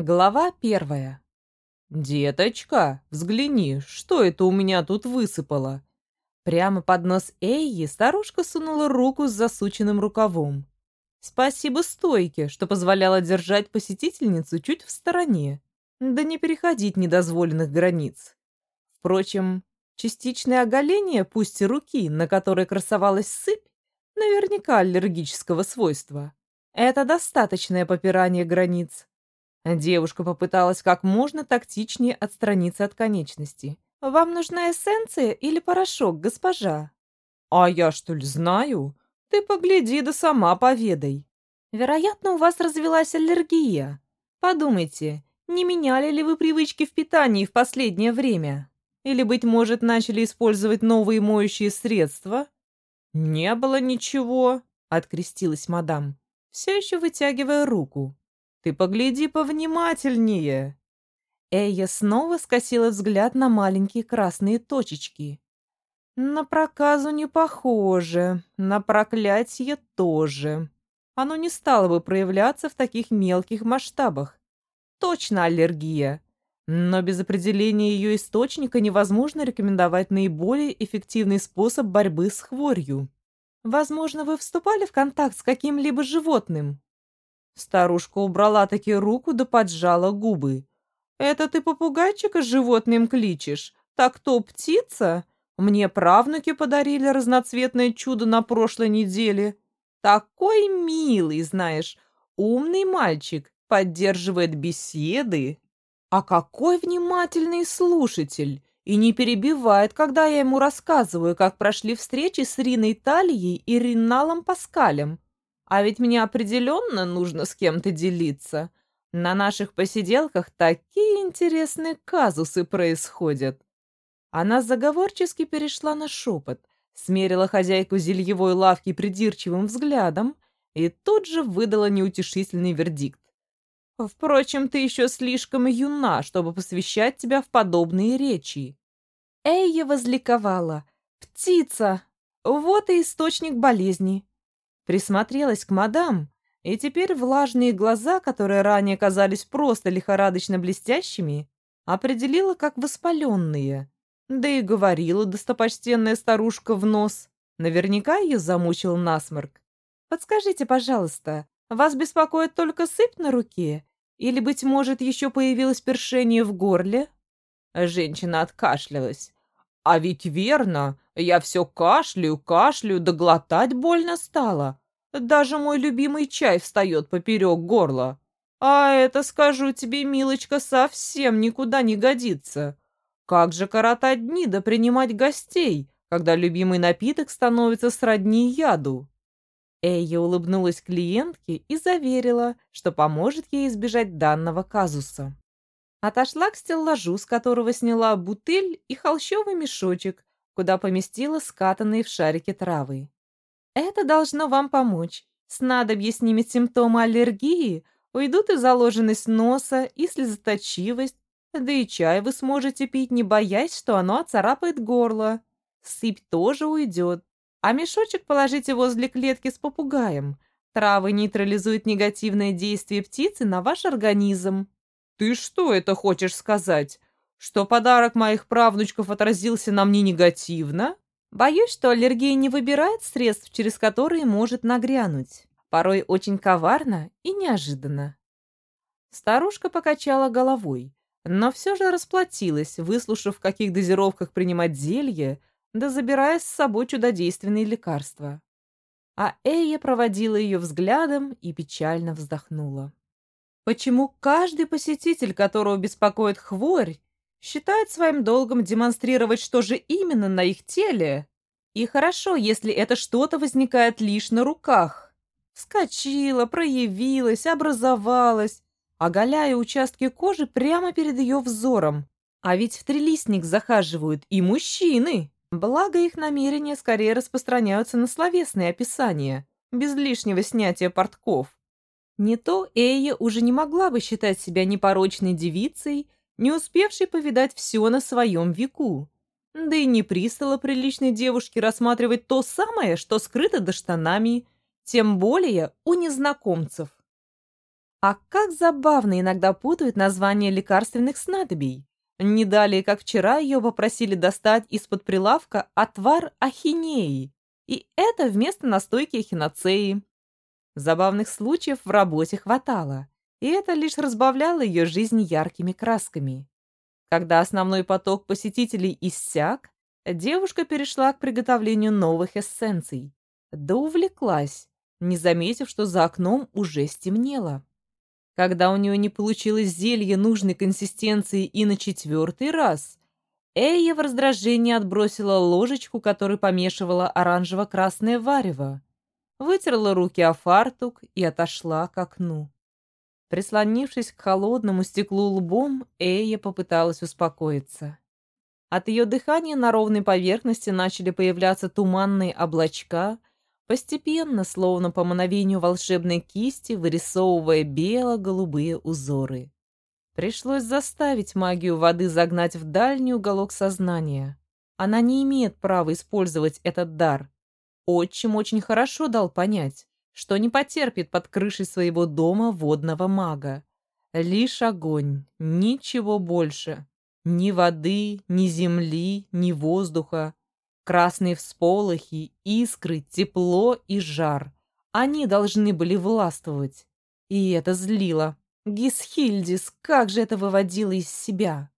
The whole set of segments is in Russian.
Глава первая. «Деточка, взгляни, что это у меня тут высыпало?» Прямо под нос Эйи старушка сунула руку с засученным рукавом. Спасибо стойке, что позволяла держать посетительницу чуть в стороне, да не переходить недозволенных границ. Впрочем, частичное оголение, пусть и руки, на которой красовалась сыпь, наверняка аллергического свойства. Это достаточное попирание границ. Девушка попыталась как можно тактичнее отстраниться от конечности. «Вам нужна эссенция или порошок, госпожа?» «А я что ли знаю? Ты погляди да сама поведай». «Вероятно, у вас развелась аллергия. Подумайте, не меняли ли вы привычки в питании в последнее время? Или, быть может, начали использовать новые моющие средства?» «Не было ничего», — открестилась мадам, все еще вытягивая руку. Ты погляди повнимательнее!» Эйя снова скосила взгляд на маленькие красные точечки. «На проказу не похоже, на проклятие тоже. Оно не стало бы проявляться в таких мелких масштабах. Точно аллергия. Но без определения ее источника невозможно рекомендовать наиболее эффективный способ борьбы с хворью. Возможно, вы вступали в контакт с каким-либо животным?» Старушка убрала таки руку да поджала губы. «Это ты попугайчика животным кличешь? Так то птица? Мне правнуки подарили разноцветное чудо на прошлой неделе. Такой милый, знаешь, умный мальчик, поддерживает беседы. А какой внимательный слушатель! И не перебивает, когда я ему рассказываю, как прошли встречи с Риной Талией и Риналом Паскалем. А ведь мне определенно нужно с кем-то делиться. На наших посиделках такие интересные казусы происходят. Она заговорчески перешла на шепот, смерила хозяйку зельевой лавки придирчивым взглядом и тут же выдала неутешительный вердикт. «Впрочем, ты еще слишком юна, чтобы посвящать тебя в подобные речи». Эйя возликовала. «Птица! Вот и источник болезни. Присмотрелась к мадам, и теперь влажные глаза, которые ранее казались просто лихорадочно блестящими, определила как воспаленные. Да и говорила достопочтенная старушка в нос. Наверняка ее замучил насморк. «Подскажите, пожалуйста, вас беспокоит только сыпь на руке? Или, быть может, еще появилось першение в горле?» Женщина откашлялась. «А ведь верно, я все кашляю, кашляю, да глотать больно стало. Даже мой любимый чай встает поперек горла. А это, скажу тебе, милочка, совсем никуда не годится. Как же коротать дни да принимать гостей, когда любимый напиток становится сродни яду?» Эйя улыбнулась клиентке и заверила, что поможет ей избежать данного казуса. Отошла к стеллажу, с которого сняла бутыль и холщовый мешочек, куда поместила скатанные в шарики травы. Это должно вам помочь. Снадобье снимет симптомы аллергии, уйдут и заложенность носа, и слезоточивость, да и чай вы сможете пить, не боясь, что оно оцарапает горло. Сыпь тоже уйдет. А мешочек положите возле клетки с попугаем. Травы нейтрализуют негативное действие птицы на ваш организм. Ты что это хочешь сказать? Что подарок моих правнучков отразился на мне негативно? Боюсь, что аллергия не выбирает средств, через которые может нагрянуть. Порой очень коварно и неожиданно. Старушка покачала головой, но все же расплатилась, выслушав, в каких дозировках принимать зелье, да забирая с собой чудодейственные лекарства. А Эя проводила ее взглядом и печально вздохнула. Почему каждый посетитель, которого беспокоит хворь, считают своим долгом демонстрировать, что же именно на их теле. И хорошо, если это что-то возникает лишь на руках. Вскочила, проявилась, образовалась, оголяя участки кожи прямо перед ее взором. А ведь в трилистник захаживают и мужчины. Благо их намерения скорее распространяются на словесные описания, без лишнего снятия портков. Не то Эйя уже не могла бы считать себя непорочной девицей, не успевший повидать все на своем веку. Да и не пристало приличной девушке рассматривать то самое, что скрыто до штанами, тем более у незнакомцев. А как забавно иногда путают названия лекарственных снадобий. Не далее, как вчера, ее попросили достать из-под прилавка отвар ахинеи. И это вместо настойки ахиноцеи. Забавных случаев в работе хватало, и это лишь разбавляло ее жизнь яркими красками. Когда основной поток посетителей иссяк, девушка перешла к приготовлению новых эссенций. Да увлеклась, не заметив, что за окном уже стемнело. Когда у нее не получилось зелье нужной консистенции и на четвертый раз, Эйя в раздражении отбросила ложечку, которой помешивала оранжево-красное варево, вытерла руки о фартук и отошла к окну. Прислонившись к холодному стеклу лбом, Эйя попыталась успокоиться. От ее дыхания на ровной поверхности начали появляться туманные облачка, постепенно, словно по мановению волшебной кисти, вырисовывая бело-голубые узоры. Пришлось заставить магию воды загнать в дальний уголок сознания. Она не имеет права использовать этот дар. Отчим очень хорошо дал понять, что не потерпит под крышей своего дома водного мага. Лишь огонь, ничего больше. Ни воды, ни земли, ни воздуха. Красные всполохи, искры, тепло и жар. Они должны были властвовать. И это злило. Гисхильдис, как же это выводило из себя.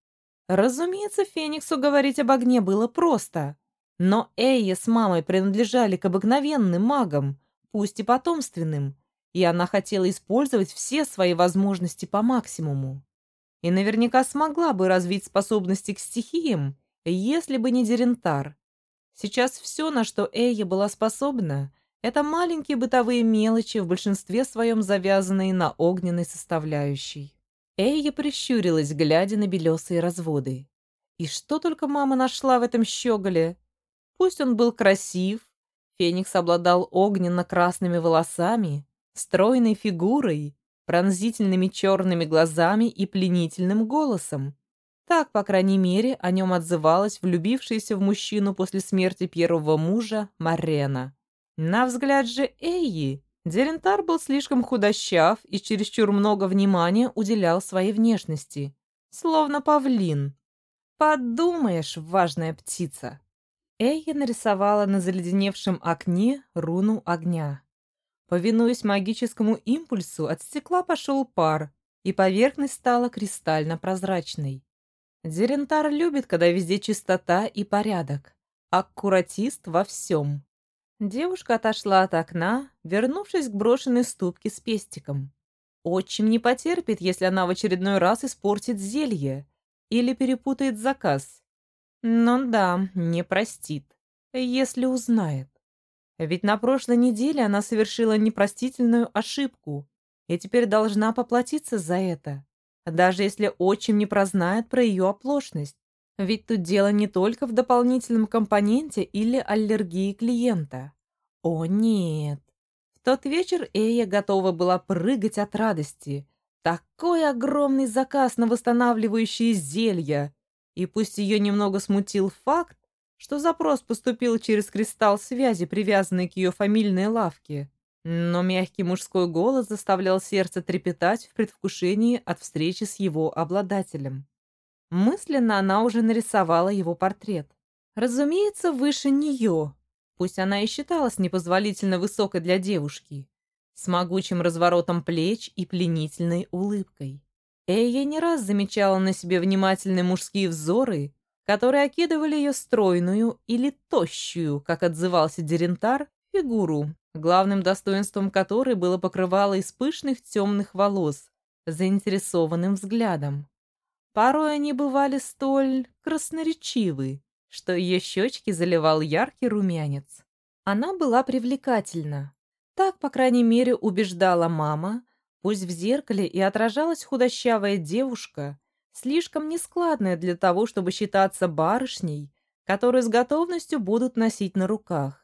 Разумеется, Фениксу говорить об огне было просто. Но Эйя с мамой принадлежали к обыкновенным магам, пусть и потомственным, и она хотела использовать все свои возможности по максимуму. И наверняка смогла бы развить способности к стихиям, если бы не Дерентар, Сейчас все, на что Эйя была способна, это маленькие бытовые мелочи, в большинстве своем завязанные на огненной составляющей. Эйя прищурилась, глядя на белесые разводы. И что только мама нашла в этом щеголе? Пусть он был красив, Феникс обладал огненно-красными волосами, стройной фигурой, пронзительными черными глазами и пленительным голосом. Так, по крайней мере, о нем отзывалась влюбившаяся в мужчину после смерти первого мужа Марена. На взгляд же Эйи, Дерентар был слишком худощав и чересчур много внимания уделял своей внешности. Словно павлин. Подумаешь, важная птица. Эйя нарисовала на заледеневшем окне руну огня. Повинуясь магическому импульсу, от стекла пошел пар, и поверхность стала кристально прозрачной. Дерентар любит, когда везде чистота и порядок. Аккуратист во всем. Девушка отошла от окна, вернувшись к брошенной ступке с пестиком. Отчим не потерпит, если она в очередной раз испортит зелье или перепутает заказ. Ну да, не простит, если узнает. Ведь на прошлой неделе она совершила непростительную ошибку и теперь должна поплатиться за это даже если отчим не прознает про ее оплошность. Ведь тут дело не только в дополнительном компоненте или аллергии клиента. О нет! В тот вечер Эя готова была прыгать от радости. Такой огромный заказ на восстанавливающие зелья! И пусть ее немного смутил факт, что запрос поступил через кристалл связи, привязанный к ее фамильной лавке. Но мягкий мужской голос заставлял сердце трепетать в предвкушении от встречи с его обладателем. Мысленно она уже нарисовала его портрет. Разумеется, выше нее, пусть она и считалась непозволительно высокой для девушки, с могучим разворотом плеч и пленительной улыбкой. Эйя не раз замечала на себе внимательные мужские взоры, которые окидывали ее стройную или тощую, как отзывался Дерентар, фигуру, главным достоинством которой было покрывало из пышных темных волос, заинтересованным взглядом. Порой они бывали столь красноречивы, что ее щечки заливал яркий румянец. Она была привлекательна. Так, по крайней мере, убеждала мама, пусть в зеркале и отражалась худощавая девушка, слишком нескладная для того, чтобы считаться барышней, которую с готовностью будут носить на руках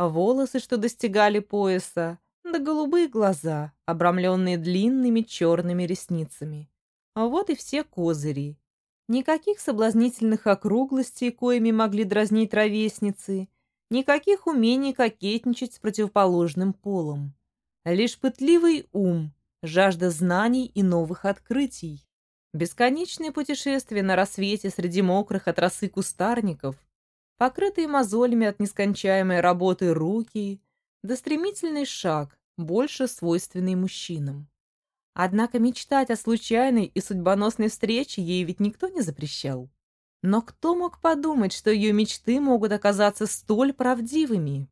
а волосы, что достигали пояса, да голубые глаза, обрамленные длинными черными ресницами. А вот и все козыри. Никаких соблазнительных округлостей, коими могли дразнить ровесницы, никаких умений кокетничать с противоположным полом. Лишь пытливый ум, жажда знаний и новых открытий. Бесконечные путешествия на рассвете среди мокрых от росы кустарников, покрытые мозолями от нескончаемой работы руки, да стремительный шаг, больше свойственный мужчинам. Однако мечтать о случайной и судьбоносной встрече ей ведь никто не запрещал. Но кто мог подумать, что ее мечты могут оказаться столь правдивыми?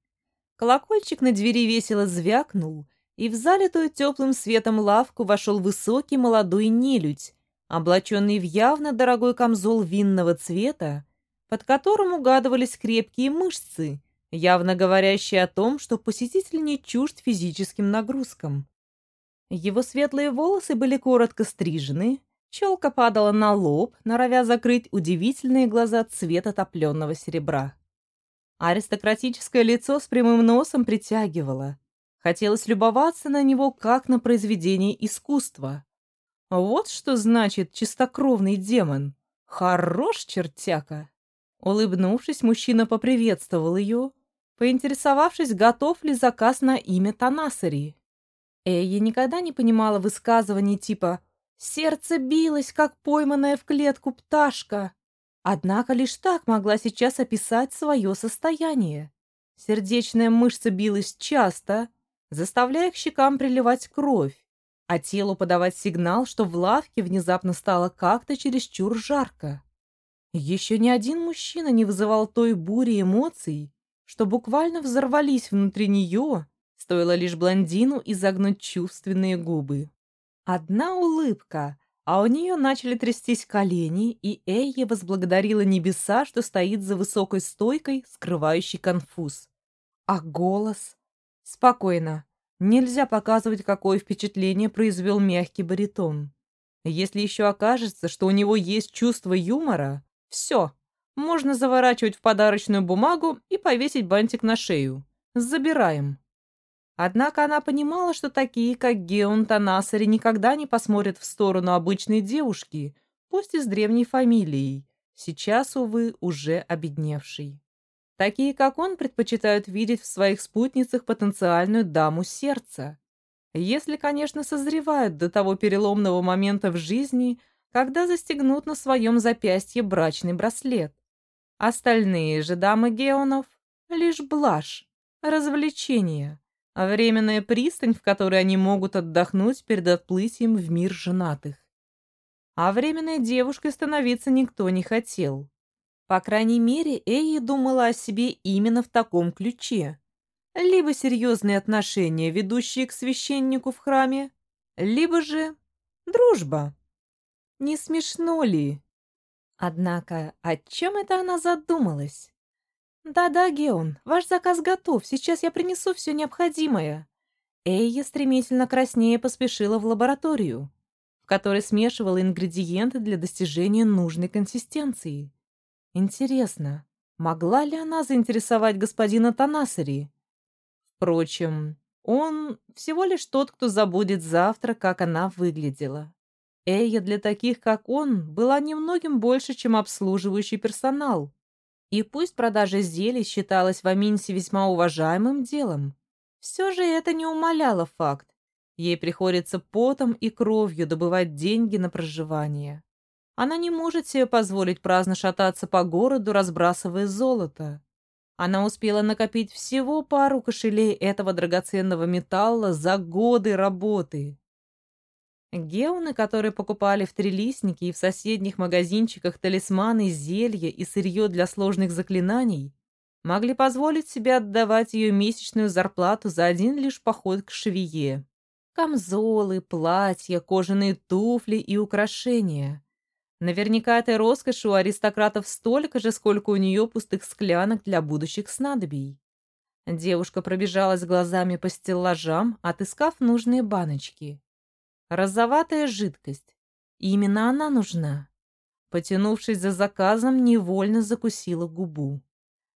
Колокольчик на двери весело звякнул, и в залитую теплым светом лавку вошел высокий молодой нелюдь, облаченный в явно дорогой камзол винного цвета, под которым угадывались крепкие мышцы, явно говорящие о том, что посетитель не чужд физическим нагрузкам. Его светлые волосы были коротко стрижены, челка падала на лоб, норовя закрыть удивительные глаза цвета топленого серебра. Аристократическое лицо с прямым носом притягивало. Хотелось любоваться на него, как на произведение искусства. Вот что значит чистокровный демон. Хорош чертяка. Улыбнувшись, мужчина поприветствовал ее, поинтересовавшись, готов ли заказ на имя Танасари. Эйя никогда не понимала высказываний типа «сердце билось, как пойманная в клетку пташка». Однако лишь так могла сейчас описать свое состояние. Сердечная мышца билась часто, заставляя к щекам приливать кровь, а телу подавать сигнал, что в лавке внезапно стало как-то чересчур жарко. Еще ни один мужчина не вызывал той бури эмоций, что буквально взорвались внутри нее, Стоило лишь блондину изогнуть чувственные губы. Одна улыбка, а у нее начали трястись колени, и Эйя возблагодарила небеса, что стоит за высокой стойкой, скрывающей конфуз. А голос? Спокойно. Нельзя показывать, какое впечатление произвел мягкий баритон. Если еще окажется, что у него есть чувство юмора, все, можно заворачивать в подарочную бумагу и повесить бантик на шею. Забираем. Однако она понимала, что такие, как Геон Танасари, никогда не посмотрят в сторону обычной девушки, пусть и с древней фамилией, сейчас, увы, уже обедневшей. Такие, как он, предпочитают видеть в своих спутницах потенциальную даму сердца. Если, конечно, созревают до того переломного момента в жизни, когда застегнут на своем запястье брачный браслет. Остальные же дамы Геонов — лишь блажь, развлечение, временная пристань, в которой они могут отдохнуть перед отплытием в мир женатых. А временной девушкой становиться никто не хотел. По крайней мере, Эйя думала о себе именно в таком ключе. Либо серьезные отношения, ведущие к священнику в храме, либо же дружба. Не смешно ли? Однако, о чем это она задумалась? «Да-да, Геон, ваш заказ готов, сейчас я принесу все необходимое». Эйя стремительно краснее поспешила в лабораторию, в которой смешивала ингредиенты для достижения нужной консистенции. Интересно, могла ли она заинтересовать господина Танасари? Впрочем, он всего лишь тот, кто забудет завтра, как она выглядела. Эйя для таких, как он, была немногим больше, чем обслуживающий персонал. И пусть продажа зелий считалась в Аминсе весьма уважаемым делом, все же это не умаляло факт. Ей приходится потом и кровью добывать деньги на проживание. Она не может себе позволить праздно шататься по городу, разбрасывая золото. Она успела накопить всего пару кошелей этого драгоценного металла за годы работы. Геуны, которые покупали в Трелистнике и в соседних магазинчиках талисманы, зелья и сырье для сложных заклинаний, могли позволить себе отдавать ее месячную зарплату за один лишь поход к швее. Камзолы, платья, кожаные туфли и украшения. Наверняка этой роскоши у аристократов столько же, сколько у нее пустых склянок для будущих снадобий. Девушка пробежалась глазами по стеллажам, отыскав нужные баночки. Розоватая жидкость. Именно она нужна. Потянувшись за заказом, невольно закусила губу.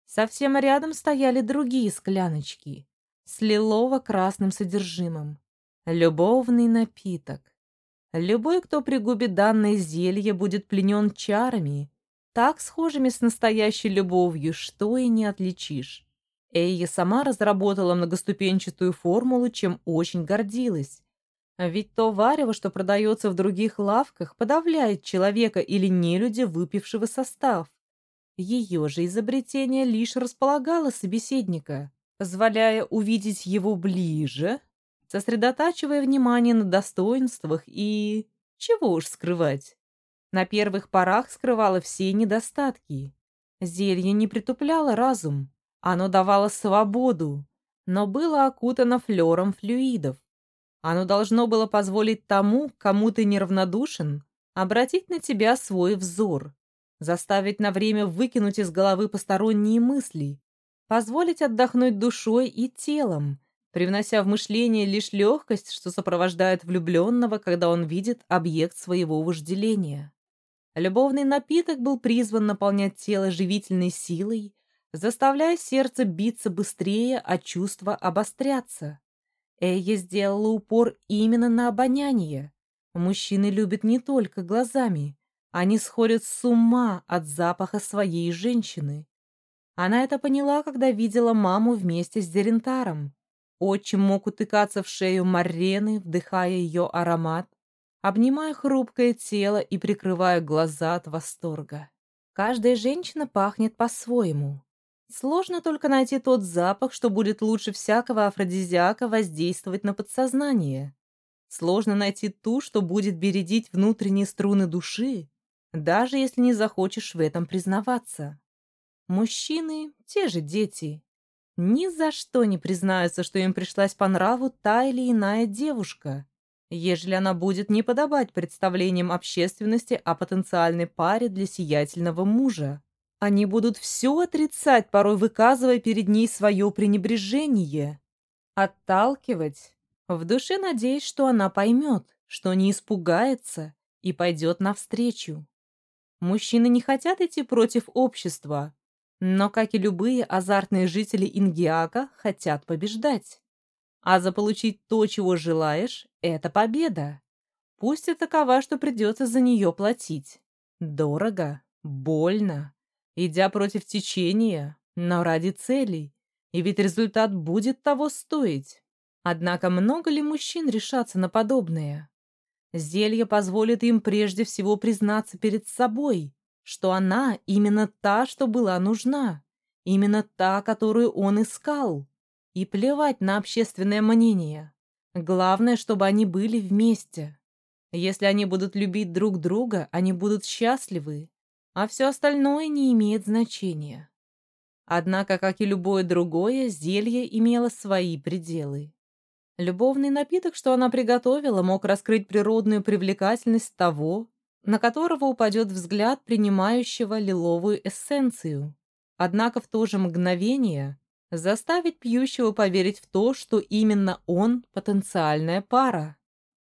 Совсем рядом стояли другие скляночки с лилово-красным содержимым. Любовный напиток. Любой, кто пригубит данное зелье, будет пленен чарами, так схожими с настоящей любовью, что и не отличишь. Эйя сама разработала многоступенчатую формулу, чем очень гордилась, ведь то варево, что продается в других лавках, подавляет человека или нелюдя, выпившего состав. Ее же изобретение лишь располагало собеседника, позволяя увидеть его ближе, сосредотачивая внимание на достоинствах и... чего уж скрывать. На первых порах скрывало все недостатки. Зелье не притупляло разум, оно давало свободу, но было окутано флером флюидов. Оно должно было позволить тому, кому ты неравнодушен, обратить на тебя свой взор, заставить на время выкинуть из головы посторонние мысли, позволить отдохнуть душой и телом, привнося в мышление лишь легкость, что сопровождает влюбленного, когда он видит объект своего вожделения. Любовный напиток был призван наполнять тело живительной силой, заставляя сердце биться быстрее, а чувства обостряться. Эйя сделала упор именно на обоняние. Мужчины любят не только глазами. Они сходят с ума от запаха своей женщины. Она это поняла, когда видела маму вместе с Дерентаром. Отчим мог утыкаться в шею Марены, вдыхая ее аромат, обнимая хрупкое тело и прикрывая глаза от восторга. Каждая женщина пахнет по-своему. Сложно только найти тот запах, что будет лучше всякого афродизиака воздействовать на подсознание. Сложно найти ту, что будет бередить внутренние струны души, даже если не захочешь в этом признаваться. Мужчины — те же дети. Ни за что не признаются, что им пришлась по нраву та или иная девушка, ежели она будет не подобать представлениям общественности о потенциальной паре для сиятельного мужа. Они будут все отрицать, порой выказывая перед ней свое пренебрежение. Отталкивать, в душе надеясь, что она поймет, что не испугается и пойдет навстречу. Мужчины не хотят идти против общества, но, как и любые азартные жители Ингиака, хотят побеждать. А заполучить то, чего желаешь, — это победа. Пусть и такова, что придется за нее платить. Дорого, больно, идя против течения, но ради целей. И ведь результат будет того стоить. Однако много ли мужчин решатся на подобное? Зелье позволит им прежде всего признаться перед собой, что она именно та, что была нужна, именно та, которую он искал. И плевать на общественное мнение. Главное, чтобы они были вместе. Если они будут любить друг друга, они будут счастливы, а все остальное не имеет значения. Однако, как и любое другое, зелье имело свои пределы. Любовный напиток, что она приготовила, мог раскрыть природную привлекательность того, на которого упадет взгляд принимающего лиловую эссенцию. Однако в то же мгновение заставить пьющего поверить в то, что именно он – потенциальная пара.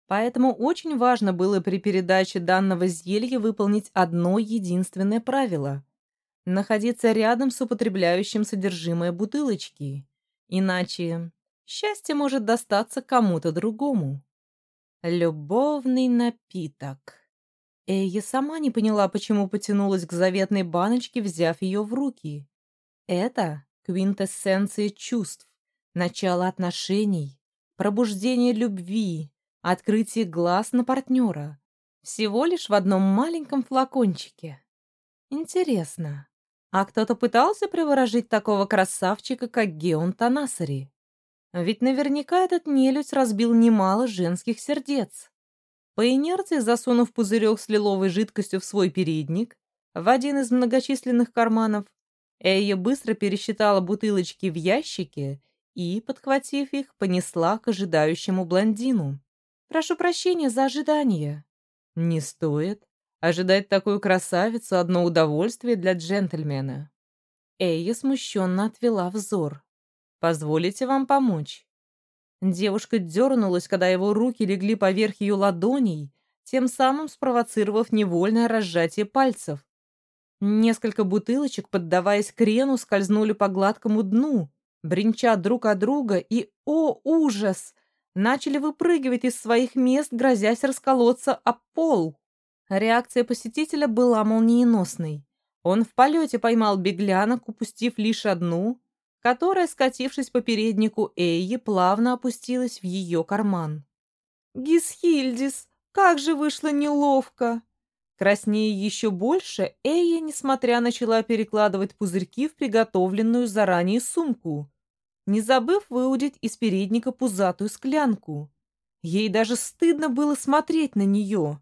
Поэтому очень важно было при передаче данного зелья выполнить одно единственное правило – находиться рядом с употребляющим содержимое бутылочки. Иначе счастье может достаться кому-то другому. Любовный напиток. Эйя сама не поняла, почему потянулась к заветной баночке, взяв ее в руки. Это квинтэссенция чувств, начало отношений, пробуждение любви, Открытие глаз на партнера. Всего лишь в одном маленьком флакончике. Интересно, а кто-то пытался приворожить такого красавчика, как Геон Танасари? Ведь наверняка этот нелюдь разбил немало женских сердец. По инерции, засунув пузырек с лиловой жидкостью в свой передник, в один из многочисленных карманов, Эйя быстро пересчитала бутылочки в ящике и, подхватив их, понесла к ожидающему блондину. Прошу прощения за ожидание». «Не стоит. Ожидать такую красавицу — одно удовольствие для джентльмена». Эйя смущенно отвела взор. «Позволите вам помочь?» Девушка дернулась, когда его руки легли поверх ее ладоней, тем самым спровоцировав невольное разжатие пальцев. Несколько бутылочек, поддаваясь крену, скользнули по гладкому дну, бренча друг от друга, и, о, ужас! начали выпрыгивать из своих мест, грозясь расколоться об пол. Реакция посетителя была молниеносной. Он в полете поймал беглянок, упустив лишь одну, которая, скатившись по переднику Эйи, плавно опустилась в ее карман. Гисхильдис, как же вышло неловко!» Краснее еще больше, Эйя, несмотря, начала перекладывать пузырьки в приготовленную заранее сумку, не забыв выудить из передника пузатую склянку. Ей даже стыдно было смотреть на нее.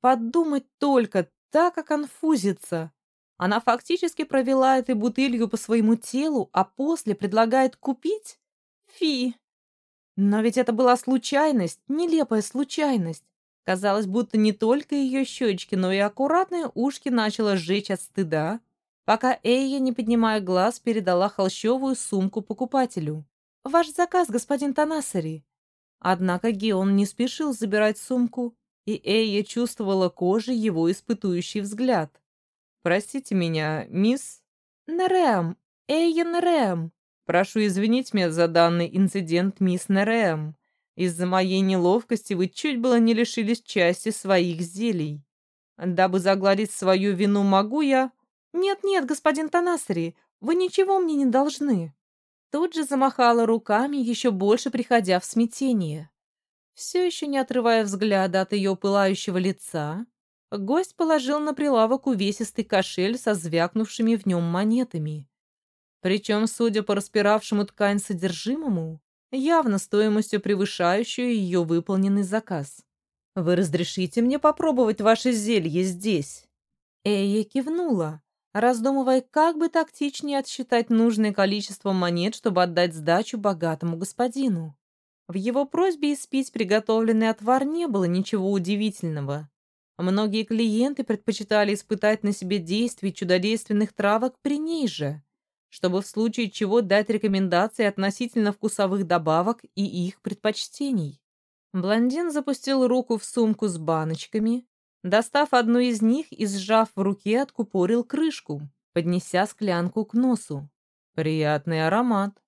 Подумать только, так как. Она фактически провела этой бутылью по своему телу, а после предлагает купить? Фи! Но ведь это была случайность, нелепая случайность. Казалось, будто не только ее щечки, но и аккуратные ушки начало сжечь от стыда, пока Эйя, не поднимая глаз, передала холщовую сумку покупателю. «Ваш заказ, господин Танасари». Однако Геон не спешил забирать сумку, и Эйя чувствовала кожей его испытующий взгляд. «Простите меня, мисс...» «Нерэм! Эйя Нерэм!» «Прошу извинить меня за данный инцидент, мисс Нерэм. Из-за моей неловкости вы чуть было не лишились части своих зелий. Дабы загладить свою вину, могу я...» «Нет-нет, господин Танасари, вы ничего мне не должны». Тут же замахала руками, еще больше приходя в смятение. Все еще не отрывая взгляда от ее пылающего лица, гость положил на прилавок увесистый кошель со звякнувшими в нем монетами. Причем, судя по распиравшему ткань содержимому, явно стоимостью превышающую ее выполненный заказ. «Вы разрешите мне попробовать ваше зелье здесь?» Эя кивнула, раздумывая, как бы тактичнее отсчитать нужное количество монет, чтобы отдать сдачу богатому господину. В его просьбе испить приготовленный отвар не было ничего удивительного. Многие клиенты предпочитали испытать на себе действие чудодейственных травок при ней же, чтобы в случае чего дать рекомендации относительно вкусовых добавок и их предпочтений. Блондин запустил руку в сумку с баночками, достав одну из них и, сжав в руке, откупорил крышку, поднеся склянку к носу. Приятный аромат.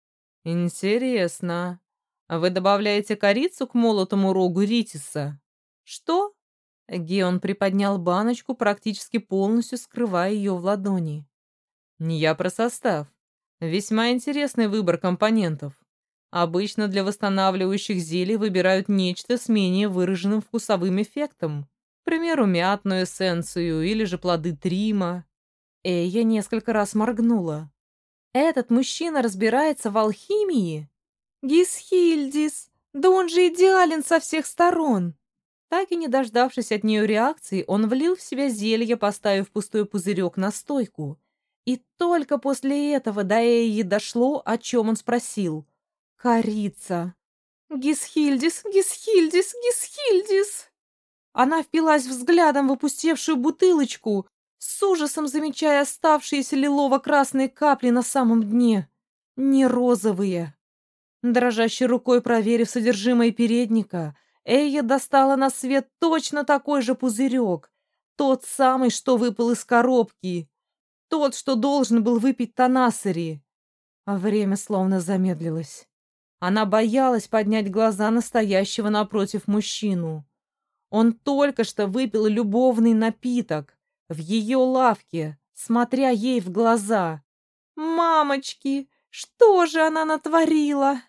Интересно. Вы добавляете корицу к молотому рогу ритиса? Что? Геон приподнял баночку, практически полностью скрывая ее в ладони. Не я про состав. Весьма интересный выбор компонентов. Обычно для восстанавливающих зелий выбирают нечто с менее выраженным вкусовым эффектом. К примеру, мятную эссенцию или же плоды трима. Эя несколько раз моргнула. «Этот мужчина разбирается в алхимии? Гисхильдис! Да он же идеален со всех сторон!» Так и не дождавшись от нее реакции, он влил в себя зелье, поставив пустой пузырек на стойку. И только после этого до Эйи дошло, о чем он спросил. «Корица!» «Гисхильдис! Гисхильдис! Гисхильдис!» Она впилась взглядом в опустевшую бутылочку, с ужасом замечая оставшиеся лилово-красные капли на самом дне. Не розовые. Дрожащей рукой проверив содержимое передника, Эйя достала на свет точно такой же пузырек. Тот самый, что выпал из коробки. Тот, что должен был выпить Танасари. А время словно замедлилось. Она боялась поднять глаза настоящего напротив мужчину. Он только что выпил любовный напиток в ее лавке, смотря ей в глаза. «Мамочки, что же она натворила?»